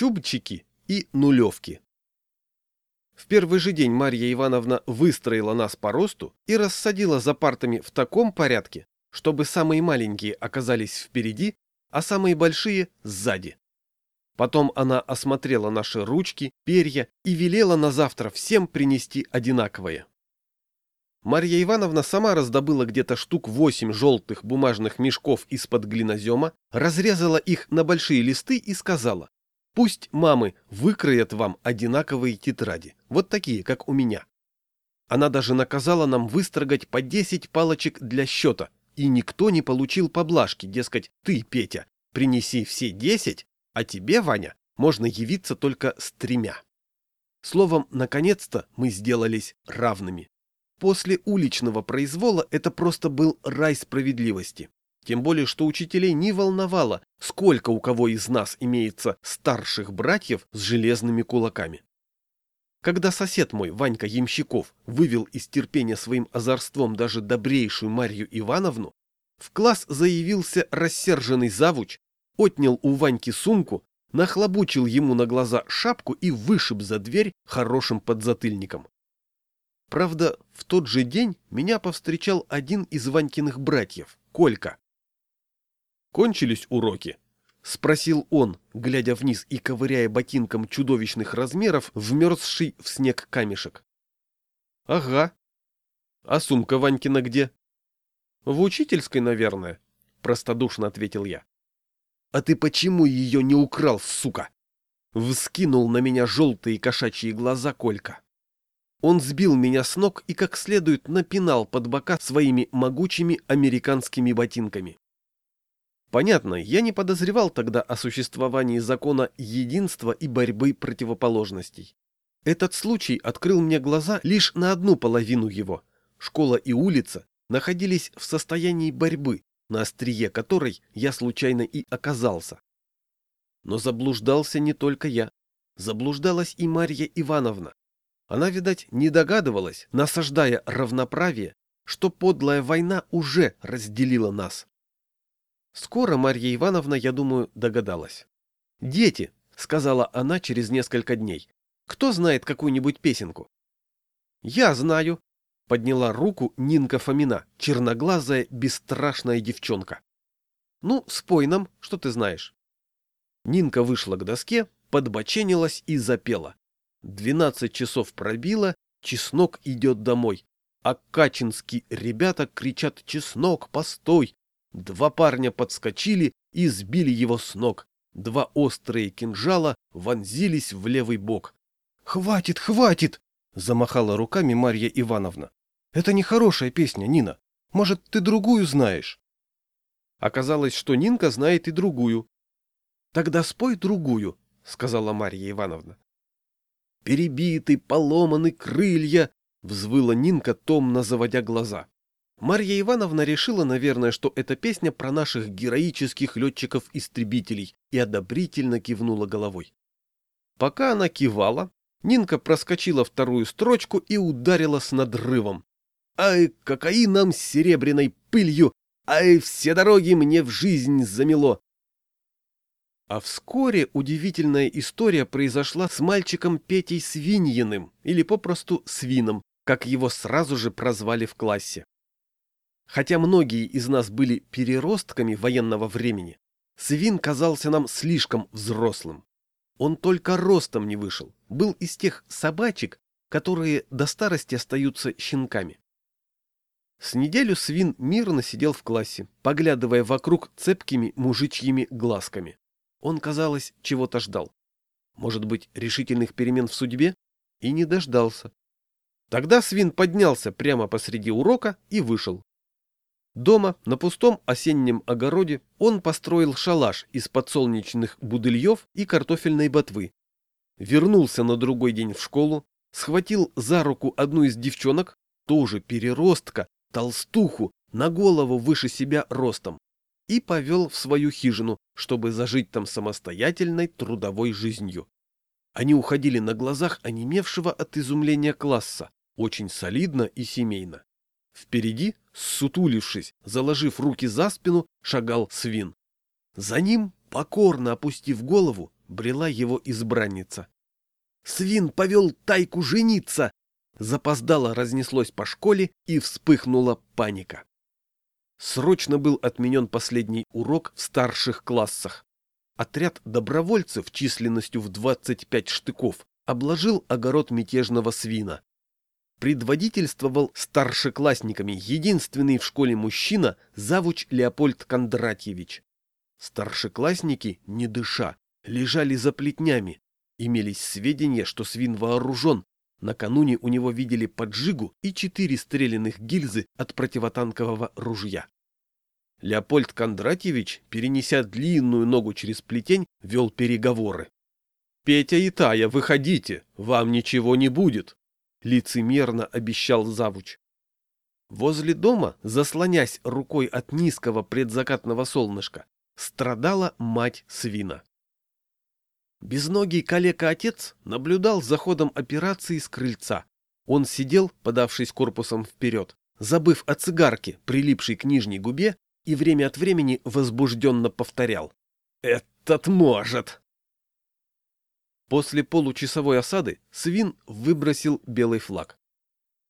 чубчики и нулевки. В первый же день Марья Ивановна выстроила нас по росту и рассадила за партами в таком порядке, чтобы самые маленькие оказались впереди, а самые большие – сзади. Потом она осмотрела наши ручки, перья и велела на завтра всем принести одинаковые. Марья Ивановна сама раздобыла где-то штук восемь желтых бумажных мешков из-под глинозема, разрезала их на большие листы и сказала, «Пусть мамы выкроят вам одинаковые тетради, вот такие, как у меня». Она даже наказала нам выстрогать по десять палочек для счета, и никто не получил поблажки, дескать, ты, Петя, принеси все десять, а тебе, Ваня, можно явиться только с тремя. Словом, наконец-то мы сделались равными. После уличного произвола это просто был рай справедливости. Тем более, что учителей не волновало, сколько у кого из нас имеется старших братьев с железными кулаками. Когда сосед мой, Ванька Ямщиков, вывел из терпения своим озорством даже добрейшую Марью Ивановну, в класс заявился рассерженный завуч, отнял у Ваньки сумку, нахлобучил ему на глаза шапку и вышиб за дверь хорошим подзатыльником. Правда, в тот же день меня повстречал один из Ванькиных братьев, Колька. «Кончились уроки?» — спросил он, глядя вниз и ковыряя ботинком чудовищных размеров вмерзший в снег камешек. «Ага. А сумка Ванькина где?» «В учительской, наверное», — простодушно ответил я. «А ты почему ее не украл, сука?» Вскинул на меня желтые кошачьи глаза Колька. Он сбил меня с ног и как следует напинал под бока своими могучими американскими ботинками. Понятно, я не подозревал тогда о существовании закона единства и борьбы противоположностей. Этот случай открыл мне глаза лишь на одну половину его. Школа и улица находились в состоянии борьбы, на острие которой я случайно и оказался. Но заблуждался не только я. Заблуждалась и Марья Ивановна. Она, видать, не догадывалась, насаждая равноправие, что подлая война уже разделила нас. Скоро Марья Ивановна, я думаю, догадалась. «Дети», — сказала она через несколько дней, — «кто знает какую-нибудь песенку?» «Я знаю», — подняла руку Нинка Фомина, черноглазая, бесстрашная девчонка. «Ну, спой нам, что ты знаешь». Нинка вышла к доске, подбоченилась и запела. Двенадцать часов пробило, чеснок идет домой. А качинские ребята кричат «Чеснок, постой!» Два парня подскочили и сбили его с ног. Два острые кинжала вонзились в левый бок. «Хватит, хватит!» — замахала руками Марья Ивановна. «Это нехорошая песня, Нина. Может, ты другую знаешь?» Оказалось, что Нинка знает и другую. «Тогда спой другую», — сказала Марья Ивановна. Перебиты, поломаны крылья!» — взвыла Нинка, томно заводя глаза. Марья Ивановна решила, наверное, что эта песня про наших героических летчиков-истребителей и одобрительно кивнула головой. Пока она кивала, Нинка проскочила вторую строчку и ударила с надрывом. «Ай, кокаином серебряной пылью! Ай, все дороги мне в жизнь замело! А вскоре удивительная история произошла с мальчиком Петей Свиньиным, или попросту Свином, как его сразу же прозвали в классе. Хотя многие из нас были переростками военного времени, Свин казался нам слишком взрослым. Он только ростом не вышел, был из тех собачек, которые до старости остаются щенками. С неделю Свин мирно сидел в классе, поглядывая вокруг цепкими мужичьими глазками. Он, казалось, чего-то ждал. Может быть, решительных перемен в судьбе? И не дождался. Тогда свин поднялся прямо посреди урока и вышел. Дома, на пустом осеннем огороде, он построил шалаш из подсолнечных будыльев и картофельной ботвы. Вернулся на другой день в школу, схватил за руку одну из девчонок, тоже переростка, толстуху, на голову выше себя ростом, и повел в свою хижину, чтобы зажить там самостоятельной трудовой жизнью. Они уходили на глазах онемевшего от изумления класса, очень солидно и семейно. Впереди, сутулившись, заложив руки за спину, шагал свин. За ним, покорно опустив голову, брела его избранница. «Свин повел Тайку жениться!» Запоздало разнеслось по школе и вспыхнула паника. Срочно был отменен последний урок в старших классах. Отряд добровольцев численностью в 25 штыков обложил огород мятежного свина. Предводительствовал старшеклассниками единственный в школе мужчина, завуч Леопольд Кондратьевич. Старшеклассники, не дыша, лежали за плетнями. Имелись сведения, что свин вооружен. Накануне у него видели поджигу и четыре стрелянных гильзы от противотанкового ружья. Леопольд Кондратьевич, перенеся длинную ногу через плетень, вел переговоры. «Петя и Тая, выходите, вам ничего не будет», — лицемерно обещал завуч. Возле дома, заслонясь рукой от низкого предзакатного солнышка, страдала мать свина. Безногий калека-отец наблюдал за ходом операции с крыльца. Он сидел, подавшись корпусом вперед, забыв о цигарке, прилипшей к нижней губе, и время от времени возбужденно повторял. «Этот может!» После получасовой осады свин выбросил белый флаг.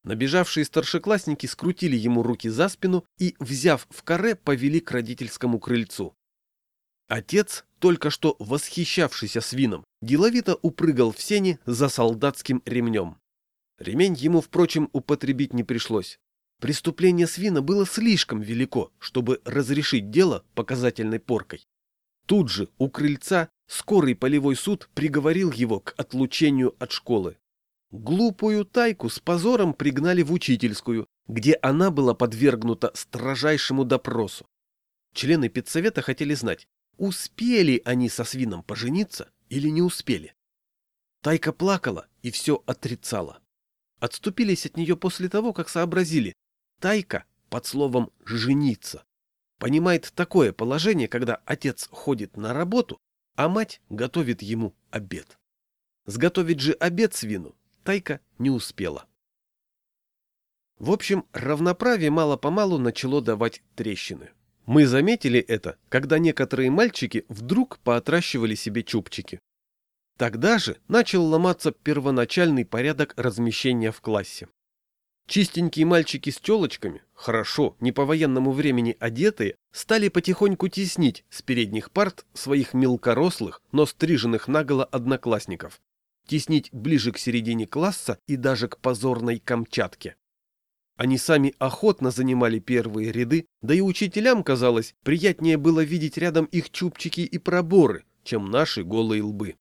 Набежавшие старшеклассники скрутили ему руки за спину и, взяв в каре, повели к родительскому крыльцу. Отец, только что восхищавшийся свином, деловито упрыгал в сени за солдатским ремнем. Ремень ему, впрочем, употребить не пришлось. Преступление свина было слишком велико, чтобы разрешить дело показательной поркой. Тут же, у крыльца, скорый полевой суд приговорил его к отлучению от школы. Глупую тайку с позором пригнали в учительскую, где она была подвергнута строжайшему допросу. Члены педсовета хотели знать, успели они со свином пожениться или не успели. Тайка плакала и все отрицала. Отступились от нее после того, как сообразили. Тайка под словом «жениться» понимает такое положение, когда отец ходит на работу, а мать готовит ему обед. Сготовить же обед свину Тайка не успела. В общем, равноправие мало-помалу начало давать трещины. Мы заметили это, когда некоторые мальчики вдруг поотращивали себе чубчики. Тогда же начал ломаться первоначальный порядок размещения в классе. Чистенькие мальчики с телочками, хорошо, не по военному времени одетые, стали потихоньку теснить с передних парт своих мелкорослых, но стриженных наголо одноклассников. Теснить ближе к середине класса и даже к позорной Камчатке. Они сами охотно занимали первые ряды, да и учителям, казалось, приятнее было видеть рядом их чубчики и проборы, чем наши голые лбы.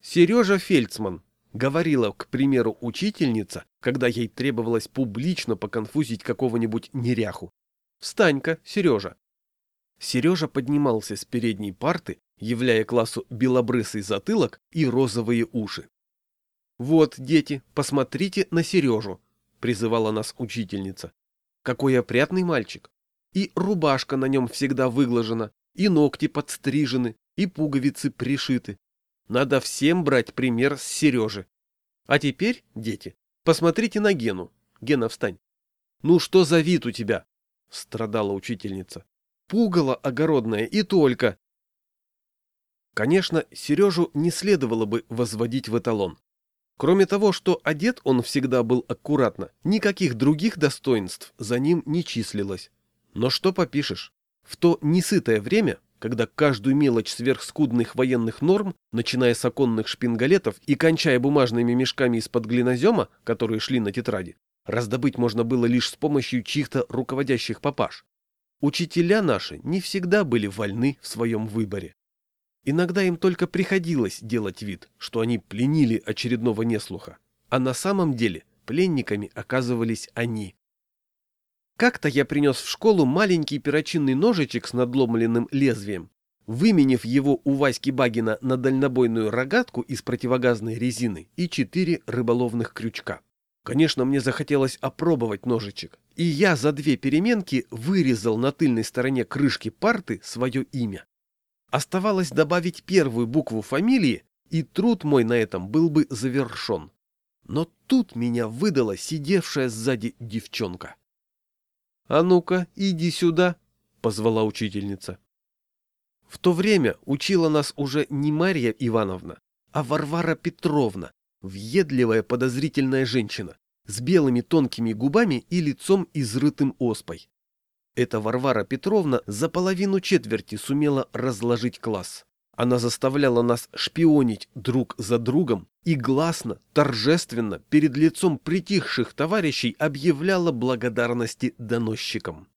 Сережа Фельдсман говорила, к примеру, учительница, когда ей требовалось публично поконфузить какого-нибудь неряху. «Встань-ка, Сережа!» Сережа поднимался с передней парты, являя классу белобрысый затылок и розовые уши. «Вот, дети, посмотрите на Сережу призывала нас учительница. Какой опрятный мальчик. И рубашка на нем всегда выглажена, и ногти подстрижены, и пуговицы пришиты. Надо всем брать пример с Сережи. А теперь, дети, посмотрите на Гену. Гена, встань. Ну что за вид у тебя? Страдала учительница. Пугало огородное и только. Конечно, Сережу не следовало бы возводить в эталон. Кроме того, что одет он всегда был аккуратно, никаких других достоинств за ним не числилось. Но что попишешь? В то несытое время, когда каждую мелочь сверхскудных военных норм, начиная с оконных шпингалетов и кончая бумажными мешками из-под глинозема, которые шли на тетради, раздобыть можно было лишь с помощью чьих-то руководящих папаш. Учителя наши не всегда были вольны в своем выборе. Иногда им только приходилось делать вид, что они пленили очередного неслуха, а на самом деле пленниками оказывались они. Как-то я принес в школу маленький перочинный ножичек с надломленным лезвием. Выменив его у Васьки Багина на дальнобойную рогатку из противогазной резины и четыре рыболовных крючка. Конечно, мне захотелось опробовать ножичек, и я за две переменки вырезал на тыльной стороне крышки парты свое имя. Оставалось добавить первую букву фамилии, и труд мой на этом был бы завершен. Но тут меня выдала сидевшая сзади девчонка. — А ну-ка, иди сюда, — позвала учительница. В то время учила нас уже не Марья Ивановна, а Варвара Петровна, въедливая подозрительная женщина, с белыми тонкими губами и лицом изрытым оспой. Эта Варвара Петровна за половину четверти сумела разложить класс. Она заставляла нас шпионить друг за другом и гласно, торжественно, перед лицом притихших товарищей объявляла благодарности доносчикам.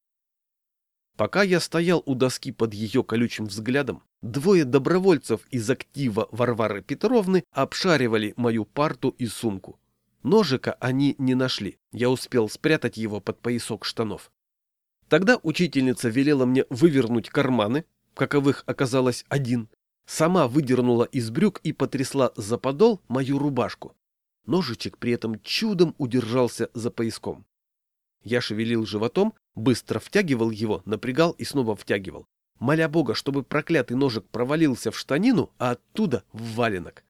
Пока я стоял у доски под ее колючим взглядом, двое добровольцев из актива Варвары Петровны обшаривали мою парту и сумку. Ножика они не нашли, я успел спрятать его под поясок штанов. Тогда учительница велела мне вывернуть карманы, каковых оказалось один, сама выдернула из брюк и потрясла за подол мою рубашку. Ножичек при этом чудом удержался за пояском. Я шевелил животом, быстро втягивал его, напрягал и снова втягивал, моля Бога, чтобы проклятый ножик провалился в штанину, а оттуда в валенок.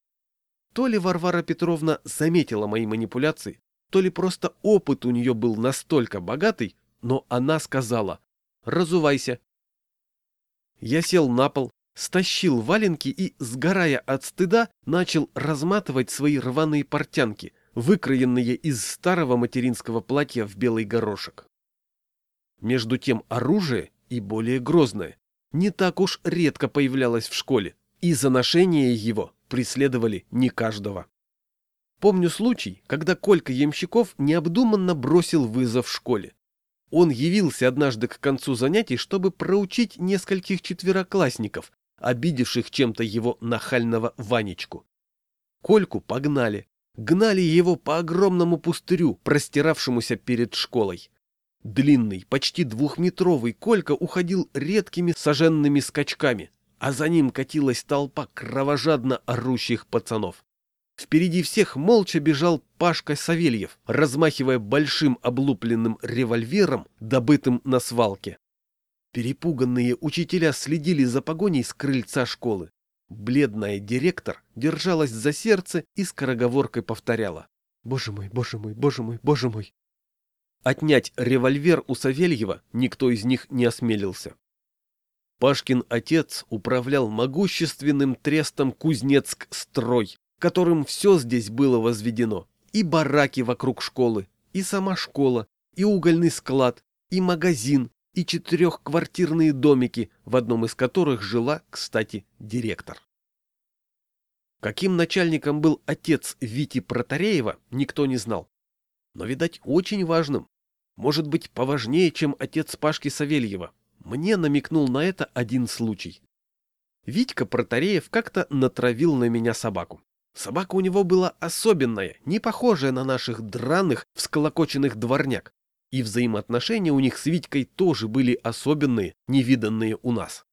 То ли Варвара Петровна заметила мои манипуляции, то ли просто опыт у нее был настолько богатый, но она сказала «разувайся». Я сел на пол, стащил валенки и, сгорая от стыда, начал разматывать свои рваные портянки, выкроенные из старого материнского платья в белый горошек. Между тем оружие, и более грозное, не так уж редко появлялось в школе, и за ношение его преследовали не каждого. Помню случай, когда Колька Ямщиков необдуманно бросил вызов школе. Он явился однажды к концу занятий, чтобы проучить нескольких четвероклассников, обидевших чем-то его нахального Ванечку. Кольку погнали. Гнали его по огромному пустырю, простиравшемуся перед школой. Длинный, почти двухметровый Колька уходил редкими соженными скачками, а за ним катилась толпа кровожадно орущих пацанов. Впереди всех молча бежал Пашка Савельев, размахивая большим облупленным револьвером, добытым на свалке. Перепуганные учителя следили за погоней с крыльца школы. Бледная директор держалась за сердце и скороговоркой повторяла. «Боже мой, боже мой, боже мой, боже мой!» Отнять револьвер у Савельева никто из них не осмелился. Пашкин отец управлял могущественным трестом Кузнецк-строй, которым все здесь было возведено. И бараки вокруг школы, и сама школа, и угольный склад, и магазин, и четырехквартирные домики, в одном из которых жила, кстати, директор. Каким начальником был отец Вити Протареева, никто не знал. Но, видать, очень важным. Может быть, поважнее, чем отец Пашки Савельева. Мне намекнул на это один случай. Витька Протареев как-то натравил на меня собаку. Собака у него была особенная, не похожая на наших драных, всколокоченных дворняк и взаимоотношения у них с Витькой тоже были особенные, невиданные у нас.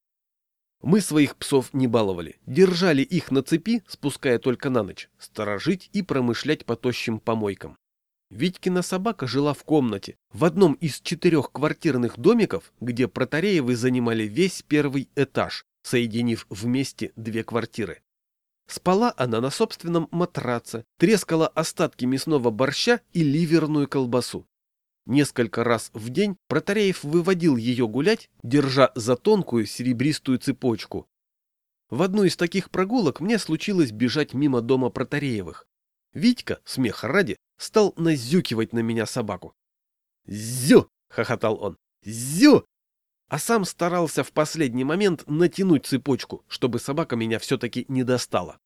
Мы своих псов не баловали, держали их на цепи, спуская только на ночь, сторожить и промышлять по тощим помойкам. Витькина собака жила в комнате, в одном из четырех квартирных домиков, где Протареевы занимали весь первый этаж, соединив вместе две квартиры. Спала она на собственном матраце, трескала остатки мясного борща и ливерную колбасу. Несколько раз в день Протареев выводил ее гулять, держа за тонкую серебристую цепочку. В одну из таких прогулок мне случилось бежать мимо дома Протареевых. Витька, смех ради, стал назюкивать на меня собаку. «Зю!» — хохотал он. «Зю!» А сам старался в последний момент натянуть цепочку, чтобы собака меня все-таки не достала.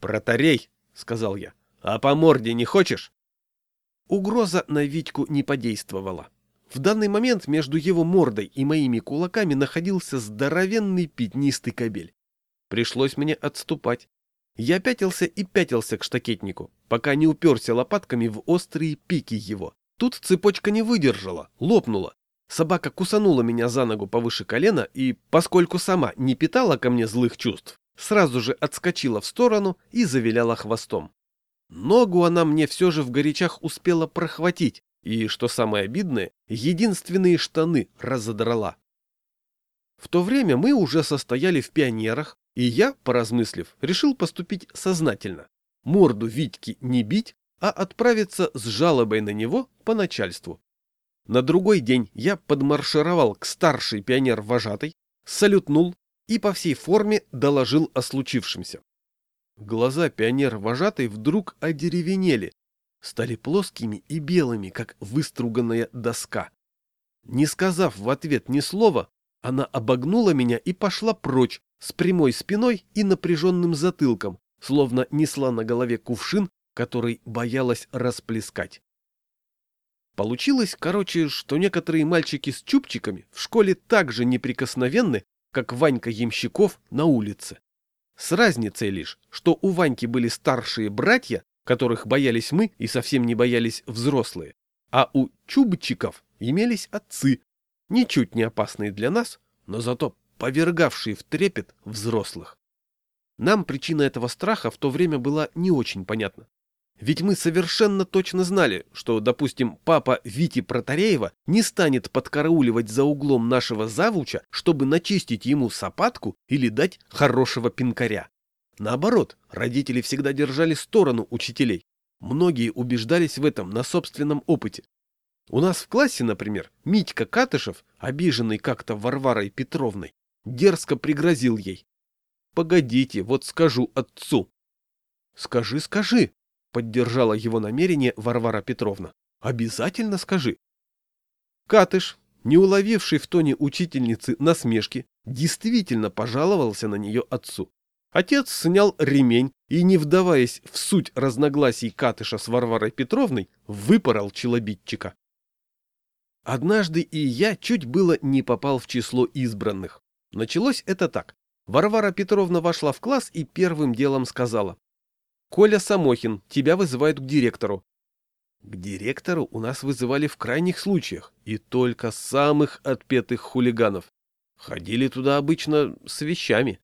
«Протарей!» — сказал я. «А по морде не хочешь?» Угроза на Витьку не подействовала. В данный момент между его мордой и моими кулаками находился здоровенный пятнистый кобель. Пришлось мне отступать. Я пятился и пятился к штакетнику, пока не уперся лопатками в острые пики его. Тут цепочка не выдержала, лопнула. Собака кусанула меня за ногу повыше колена и, поскольку сама не питала ко мне злых чувств, сразу же отскочила в сторону и завиляла хвостом. Ногу она мне все же в горячах успела прохватить, и, что самое обидное, единственные штаны разодрала. В то время мы уже состояли в пионерах, и я, поразмыслив, решил поступить сознательно. Морду Витьки не бить, а отправиться с жалобой на него по начальству. На другой день я подмаршировал к старшей пионер-вожатой, салютнул, и по всей форме доложил о случившемся. Глаза пионер-вожатой вдруг одеревенели, стали плоскими и белыми, как выструганная доска. Не сказав в ответ ни слова, она обогнула меня и пошла прочь с прямой спиной и напряженным затылком, словно несла на голове кувшин, который боялась расплескать. Получилось, короче, что некоторые мальчики с чубчиками в школе так же неприкосновенны, как Ванька Ямщиков на улице. С разницей лишь, что у Ваньки были старшие братья, которых боялись мы и совсем не боялись взрослые, а у чубчиков имелись отцы, ничуть не опасные для нас, но зато повергавшие в трепет взрослых. Нам причина этого страха в то время была не очень понятна. Ведь мы совершенно точно знали, что, допустим, папа Вити Протареева не станет подкарауливать за углом нашего завуча, чтобы начистить ему сапатку или дать хорошего пинкаря. Наоборот, родители всегда держали сторону учителей. Многие убеждались в этом на собственном опыте. У нас в классе, например, Митька Катышев, обиженный как-то Варварой Петровной, дерзко пригрозил ей. «Погодите, вот скажу отцу». «Скажи, скажи», Поддержала его намерение Варвара Петровна. Обязательно скажи. Катыш, не уловивший в тоне учительницы насмешки, действительно пожаловался на нее отцу. Отец снял ремень и, не вдаваясь в суть разногласий Катыша с Варварой Петровной, выпорол челобитчика. Однажды и я чуть было не попал в число избранных. Началось это так. Варвара Петровна вошла в класс и первым делом сказала. Коля Самохин, тебя вызывают к директору. К директору у нас вызывали в крайних случаях, и только самых отпетых хулиганов. Ходили туда обычно с вещами.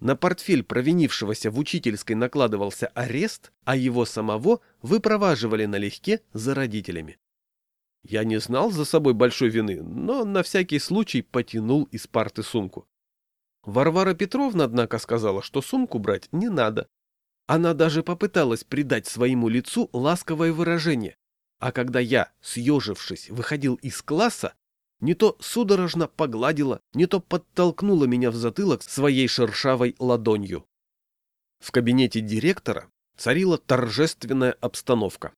На портфель провинившегося в учительской накладывался арест, а его самого выпроваживали налегке за родителями. Я не знал за собой большой вины, но на всякий случай потянул из парты сумку. Варвара Петровна, однако, сказала, что сумку брать не надо, она даже попыталась придать своему лицу ласковое выражение, а когда я, съежившись, выходил из класса, не то судорожно погладила, не то подтолкнула меня в затылок своей шершавой ладонью. В кабинете директора царила торжественная обстановка.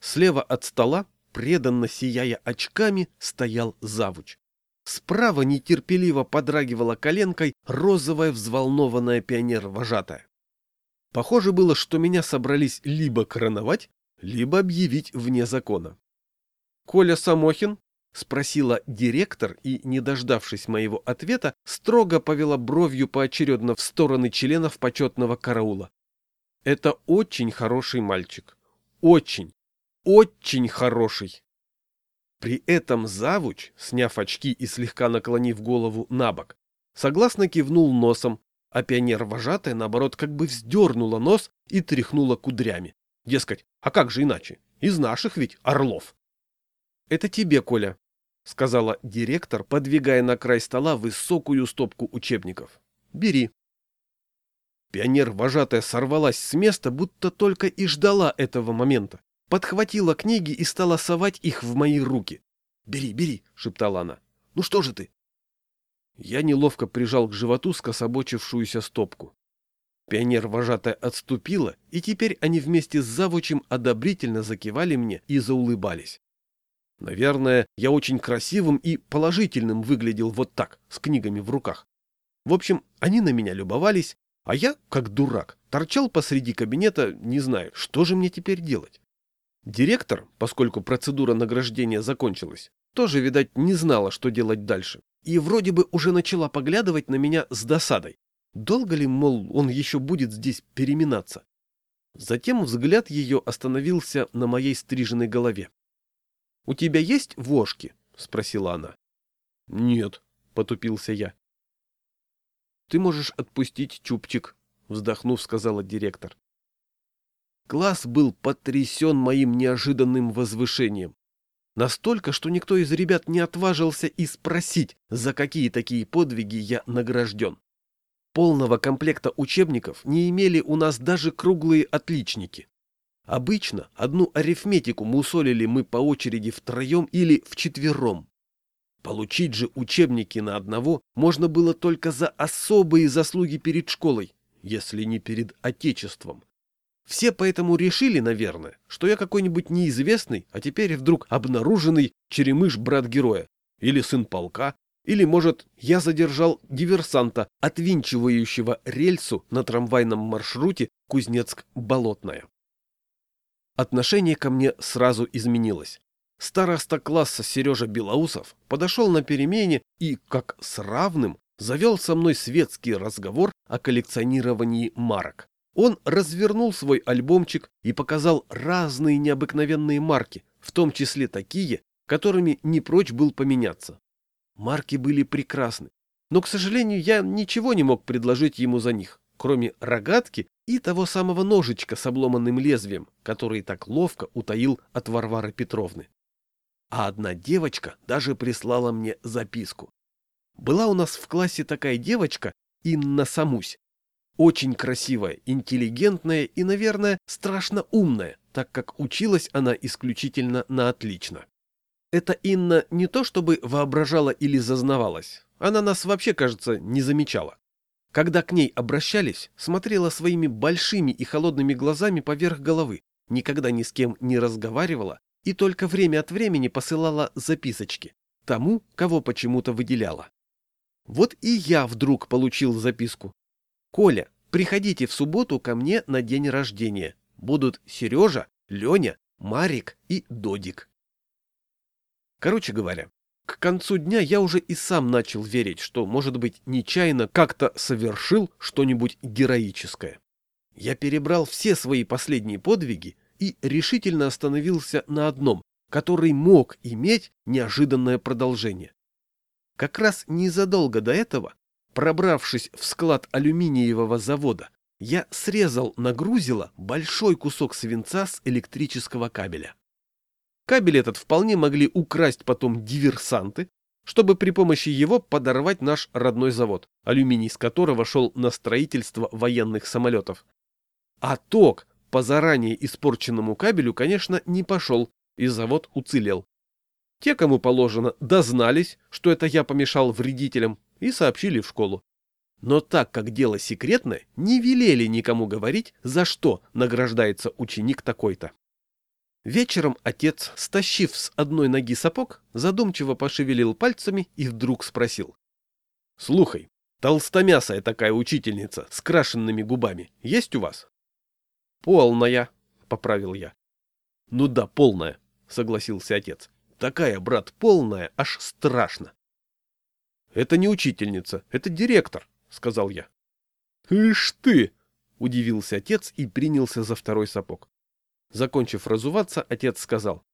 Слева от стола, преданно сияя очками, стоял завуч. Справа нетерпеливо подрагивала коленкой розовая взволнованная пионер-вожатая. Похоже было, что меня собрались либо короновать, либо объявить вне закона. «Коля Самохин?» — спросила директор и, не дождавшись моего ответа, строго повела бровью поочередно в стороны членов почетного караула. «Это очень хороший мальчик. Очень, очень хороший!» При этом завуч, сняв очки и слегка наклонив голову на бок, согласно кивнул носом, а пионер-вожатая, наоборот, как бы вздернула нос и тряхнула кудрями. Дескать, а как же иначе? Из наших ведь орлов. — Это тебе, Коля, — сказала директор, подвигая на край стола высокую стопку учебников. — Бери. Пионер-вожатая сорвалась с места, будто только и ждала этого момента. Подхватила книги и стала совать их в мои руки. «Бери, бери», — шептала она. «Ну что же ты? Я неловко прижал к животу скособочившуюся стопку. Пионер-вожатая отступила, и теперь они вместе с завучем одобрительно закивали мне и заулыбались. Наверное, я очень красивым и положительным выглядел вот так, с книгами в руках. В общем, они на меня любовались, а я, как дурак, торчал посреди кабинета, не знаю, что же мне теперь делать. Директор, поскольку процедура награждения закончилась, тоже, видать, не знала, что делать дальше и вроде бы уже начала поглядывать на меня с досадой. Долго ли, мол, он еще будет здесь переминаться? Затем взгляд ее остановился на моей стриженной голове. — У тебя есть вошки? — спросила она. — Нет, — потупился я. — Ты можешь отпустить чубчик, — вздохнув, сказала директор. Класс был потрясен моим неожиданным возвышением. Настолько, что никто из ребят не отважился и спросить, за какие такие подвиги я награжден. Полного комплекта учебников не имели у нас даже круглые отличники. Обычно одну арифметику мусолили мы по очереди втроем или вчетвером. Получить же учебники на одного можно было только за особые заслуги перед школой, если не перед Отечеством. Все поэтому решили, наверное, что я какой-нибудь неизвестный, а теперь вдруг обнаруженный черемыш-брат героя, или сын полка, или, может, я задержал диверсанта, отвинчивающего рельсу на трамвайном маршруте Кузнецк-Болотная. Отношение ко мне сразу изменилось. Староста класса Сережа Белоусов подошел на перемене и, как с равным, завел со мной светский разговор о коллекционировании марок. Он развернул свой альбомчик и показал разные необыкновенные марки, в том числе такие, которыми не прочь был поменяться. Марки были прекрасны, но, к сожалению, я ничего не мог предложить ему за них, кроме рогатки и того самого ножичка с обломанным лезвием, который так ловко утаил от Варвары Петровны. А одна девочка даже прислала мне записку. Была у нас в классе такая девочка, Инна Самусь. Очень красивая, интеллигентная и, наверное, страшно умная, так как училась она исключительно на отлично. Эта Инна не то чтобы воображала или зазнавалась, она нас вообще, кажется, не замечала. Когда к ней обращались, смотрела своими большими и холодными глазами поверх головы, никогда ни с кем не разговаривала и только время от времени посылала записочки тому, кого почему-то выделяла. Вот и я вдруг получил записку. «Коля, приходите в субботу ко мне на день рождения. Будут Сережа, Леня, Марик и Додик». Короче говоря, к концу дня я уже и сам начал верить, что, может быть, нечаянно как-то совершил что-нибудь героическое. Я перебрал все свои последние подвиги и решительно остановился на одном, который мог иметь неожиданное продолжение. Как раз незадолго до этого, пробравшись в склад алюминиевого завода, я срезал на грузило большой кусок свинца с электрического кабеля. Кабель этот вполне могли украсть потом диверсанты, чтобы при помощи его подорвать наш родной завод, алюминий с которого шел на строительство военных самолетов. А ток по заранее испорченному кабелю, конечно, не пошел, и завод уцелел. Те, кому положено, дознались, что это я помешал вредителям, и сообщили в школу. Но так как дело секретное, не велели никому говорить, за что награждается ученик такой-то. Вечером отец, стащив с одной ноги сапог, задумчиво пошевелил пальцами и вдруг спросил. — Слухай, толстомясая такая учительница с крашенными губами есть у вас? — Полная, — поправил я. — Ну да, полная, — согласился отец. — Такая, брат, полная, аж страшно. — Это не учительница, это директор, — сказал я. — Ишь ты! — удивился отец и принялся за второй сапог. Закончив разуваться, отец сказал.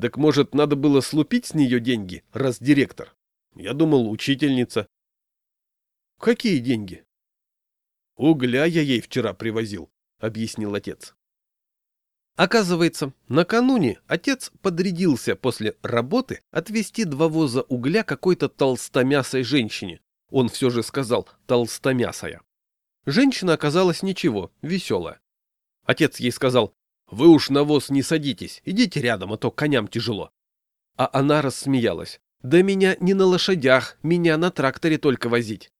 «Так, может, надо было слупить с нее деньги, раз директор? Я думал, учительница». «Какие деньги?» «Угля я ей вчера привозил», — объяснил отец. Оказывается, накануне отец подрядился после работы отвезти два воза угля какой-то толстомясой женщине. Он все же сказал «толстомясая». Женщина оказалась ничего, веселая. Отец ей сказал вы уж на воз не садитесь, идите рядом, а то коням тяжело. А она рассмеялась. Да меня не на лошадях, меня на тракторе только возить.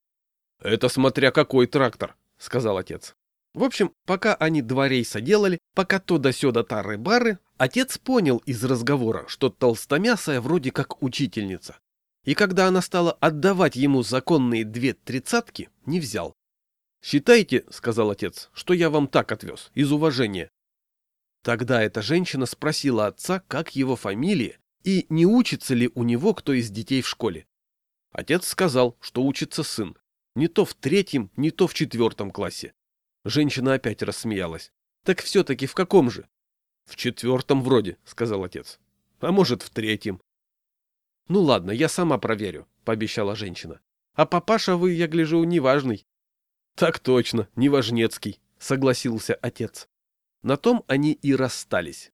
Это смотря какой трактор, сказал отец. В общем, пока они два рейса делали, пока то да сё да тары-бары, отец понял из разговора, что толстомясая вроде как учительница. И когда она стала отдавать ему законные две тридцатки, не взял. «Считайте, — сказал отец, — что я вам так отвез, из уважения. Тогда эта женщина спросила отца, как его фамилия и не учится ли у него кто из детей в школе. Отец сказал, что учится сын. Не то в третьем, не то в четвертом классе. Женщина опять рассмеялась. Так все-таки в каком же? В четвертом вроде, сказал отец. А может, в третьем. Ну ладно, я сама проверю, пообещала женщина. А папаша вы, я гляжу, неважный. Так точно, неважнецкий, согласился отец. На том они и расстались.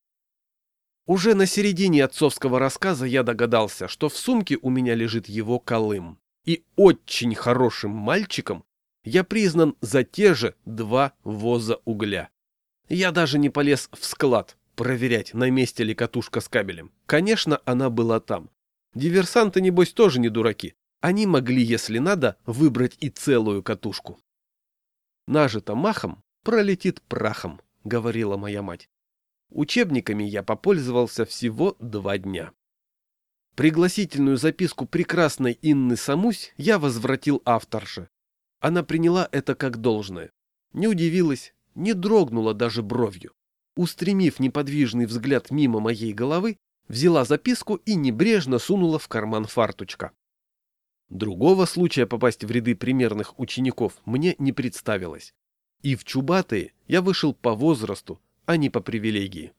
Уже на середине отцовского рассказа я догадался, что в сумке у меня лежит его колым. И очень хорошим мальчиком я признан за те же два воза угля. Я даже не полез в склад проверять, на месте ли катушка с кабелем. Конечно, она была там. Диверсанты, небось, тоже не дураки. Они могли, если надо, выбрать и целую катушку. «Нажито махом, пролетит прахом», — говорила моя мать. Учебниками я попользовался всего два дня. Пригласительную записку прекрасной Инны Самусь я возвратил авторше. Она приняла это как должное. Не удивилась, не дрогнула даже бровью. Устремив неподвижный взгляд мимо моей головы, взяла записку и небрежно сунула в карман фартучка. Другого случая попасть в ряды примерных учеников мне не представилось. И в Чубатые я вышел по возрасту, а не по привилегии.